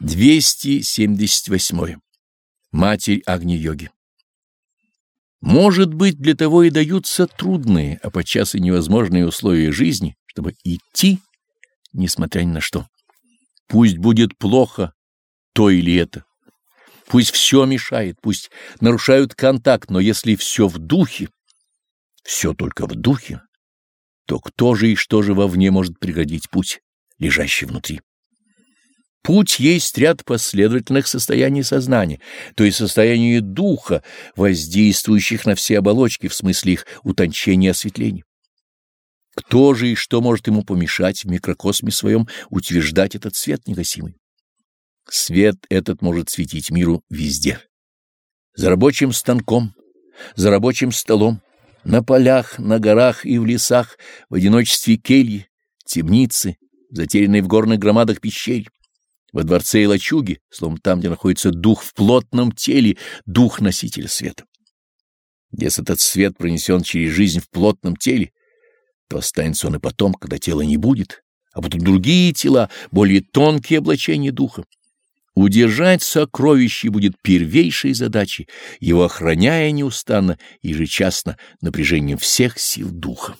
278. Матерь Агни-йоги. Может быть, для того и даются трудные, а подчас и невозможные условия жизни, чтобы идти, несмотря ни на что. Пусть будет плохо то или это. Пусть все мешает, пусть нарушают контакт, но если все в духе, все только в духе, то кто же и что же вовне может преградить путь, лежащий внутри? Путь есть ряд последовательных состояний сознания, то есть состояний духа, воздействующих на все оболочки в смысле их утончения и осветления. Кто же и что может ему помешать в микрокосме своем утверждать этот свет негасимый? Свет этот может светить миру везде. За рабочим станком, за рабочим столом, на полях, на горах и в лесах, в одиночестве кельи, темницы, затерянной в горных громадах пещерь во дворце и лачуге, словом там, где находится дух в плотном теле, дух носителя света. Если этот свет пронесен через жизнь в плотном теле, то останется он и потом, когда тела не будет, а будут другие тела, более тонкие облачения духа. Удержать сокровище будет первейшей задачей, его охраняя неустанно ежечасно напряжением всех сил духа.